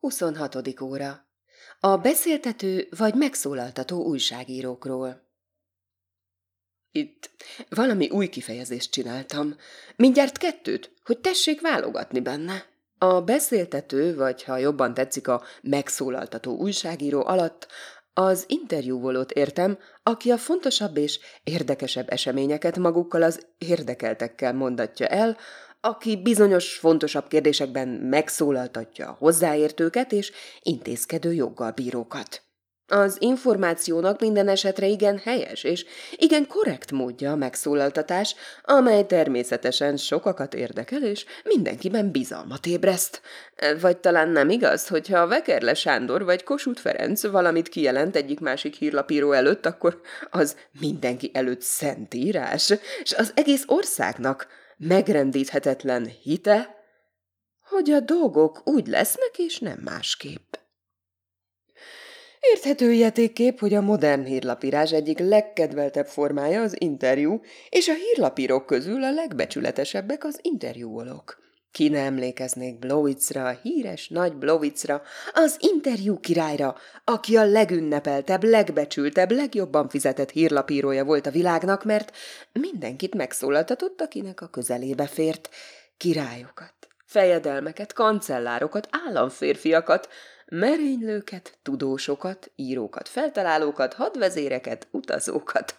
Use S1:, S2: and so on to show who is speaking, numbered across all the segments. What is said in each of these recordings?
S1: 26. óra. A beszéltető vagy megszólaltató újságírókról. Itt valami új kifejezést csináltam. Mindjárt kettőt, hogy tessék válogatni benne. A beszéltető, vagy ha jobban tetszik a megszólaltató újságíró alatt az interjúvolót értem, aki a fontosabb és érdekesebb eseményeket magukkal az érdekeltekkel mondatja el, aki bizonyos fontosabb kérdésekben megszólaltatja a hozzáértőket és intézkedő joggal bírókat. Az információnak minden esetre igen helyes és igen korrekt módja a megszólaltatás, amely természetesen sokakat érdekel és mindenkiben bizalmat ébreszt. Vagy talán nem igaz, hogyha a Vekerle Sándor vagy Kossuth Ferenc valamit kijelent egyik-másik hírlapíró előtt, akkor az mindenki előtt szentírás, és az egész országnak megrendíthetetlen hite, hogy a dolgok úgy lesznek és nem másképp. Érthető játékkép, hogy a modern hírlapírás egyik legkedveltebb formája az interjú, és a hírlapírók közül a legbecsületesebbek az interjúolók. Ki ne emlékeznék Blowitzra, a híres nagy Blowitzra, az interjú királyra, aki a legünnepeltebb, legbecsültebb, legjobban fizetett hírlapírója volt a világnak, mert mindenkit megszólaltatott, akinek a közelébe fért. Királyokat, fejedelmeket, kancellárokat, államférfiakat, merénylőket, tudósokat, írókat, feltalálókat, hadvezéreket, utazókat.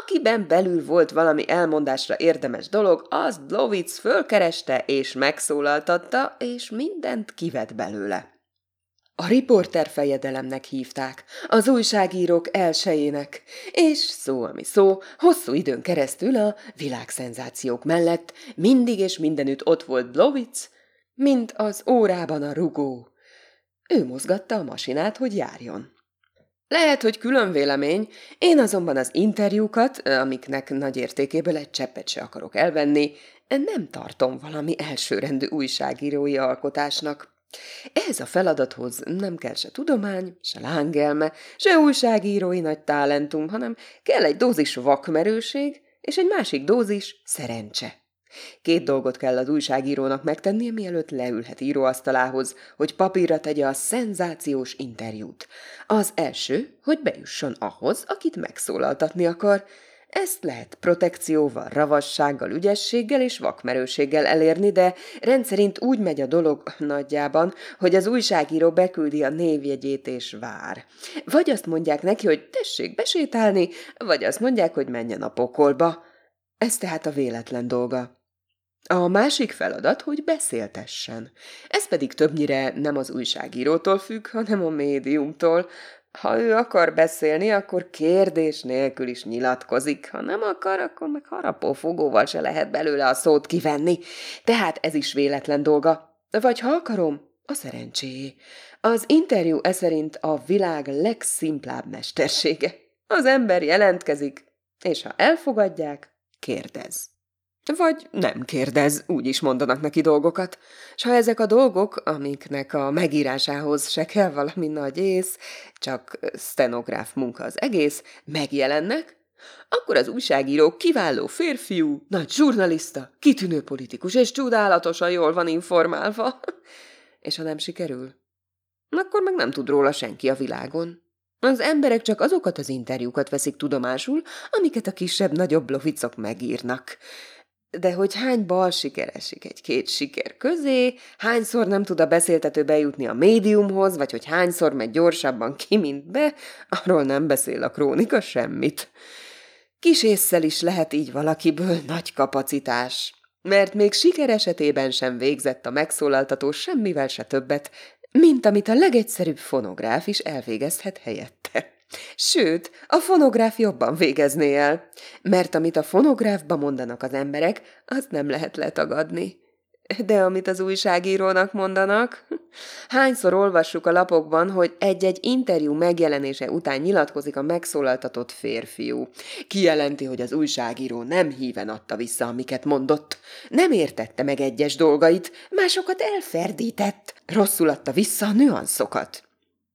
S1: Akiben belül volt valami elmondásra érdemes dolog, az Blowitz fölkereste és megszólaltatta, és mindent kivett belőle. A riporter fejedelemnek hívták, az újságírók elsejének, és szó, ami szó, hosszú időn keresztül a világszenzációk mellett mindig és mindenütt ott volt Blowitz, mint az órában a rugó. Ő mozgatta a masinát, hogy járjon. Lehet, hogy külön vélemény, én azonban az interjúkat, amiknek nagy értékéből egy cseppet se akarok elvenni, nem tartom valami elsőrendű újságírói alkotásnak. Ehhez a feladathoz nem kell se tudomány, se lángelme, se újságírói nagy talentum, hanem kell egy dózis vakmerőség és egy másik dózis szerencse. Két dolgot kell az újságírónak megtennie, mielőtt leülhet íróasztalához, hogy papírra tegye a szenzációs interjút. Az első, hogy bejusson ahhoz, akit megszólaltatni akar. Ezt lehet protekcióval, ravassággal, ügyességgel és vakmerőséggel elérni, de rendszerint úgy megy a dolog nagyjában, hogy az újságíró beküldi a névjegyét és vár. Vagy azt mondják neki, hogy tessék besétálni, vagy azt mondják, hogy menjen a pokolba. Ez tehát a véletlen dolga. A másik feladat, hogy beszéltessen. Ez pedig többnyire nem az újságírótól függ, hanem a médiumtól. Ha ő akar beszélni, akkor kérdés nélkül is nyilatkozik. Ha nem akar, akkor meg harapófogóval se lehet belőle a szót kivenni. Tehát ez is véletlen dolga. Vagy ha akarom, a szerencsé. Az interjú e szerint a világ legszimplább mestersége. Az ember jelentkezik, és ha elfogadják, kérdez. Vagy nem kérdez, úgy is mondanak neki dolgokat. S ha ezek a dolgok, amiknek a megírásához se kell valami nagy ész, csak stenográf munka az egész, megjelennek, akkor az újságíró kiváló férfiú, nagy zsurnalista, kitűnő politikus, és csodálatosan jól van informálva. És ha nem sikerül, akkor meg nem tud róla senki a világon. Az emberek csak azokat az interjúkat veszik tudomásul, amiket a kisebb-nagyobb lovicok megírnak de hogy hány bal siker esik egy-két siker közé, hányszor nem tud a beszéltető bejutni a médiumhoz, vagy hogy hányszor megy gyorsabban ki, mint be, arról nem beszél a krónika semmit. Kis észszel is lehet így valakiből nagy kapacitás, mert még siker esetében sem végzett a megszólaltató semmivel se többet, mint amit a legegyszerűbb fonográf is elvégezhet helyette. Sőt, a fonográf jobban végezné el, mert amit a fonográfba mondanak az emberek, azt nem lehet letagadni. De amit az újságírónak mondanak, hányszor olvassuk a lapokban, hogy egy-egy interjú megjelenése után nyilatkozik a megszólaltatott férfiú. Kijelenti, hogy az újságíró nem híven adta vissza, amiket mondott. Nem értette meg egyes dolgait, másokat elferdített. Rosszul adta vissza a nüanszokat.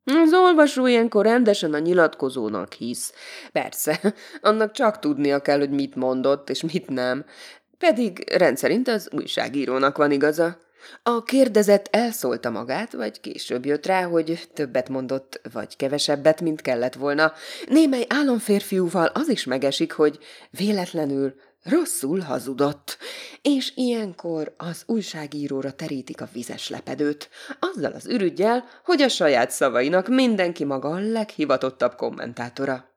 S1: Az olvasó ilyenkor rendesen a nyilatkozónak hisz. Persze, annak csak tudnia kell, hogy mit mondott, és mit nem. Pedig rendszerint az újságírónak van igaza. A kérdezett elszólta magát, vagy később jött rá, hogy többet mondott, vagy kevesebbet, mint kellett volna. Némely államférfiúval az is megesik, hogy véletlenül rosszul hazudott, és ilyenkor az újságíróra terítik a vizes lepedőt, azzal az ürügyjel, hogy a saját szavainak mindenki maga a leghivatottabb kommentátora.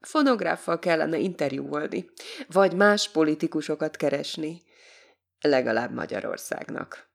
S1: Fonográffal kellene interjúolni, vagy más politikusokat keresni, legalább Magyarországnak.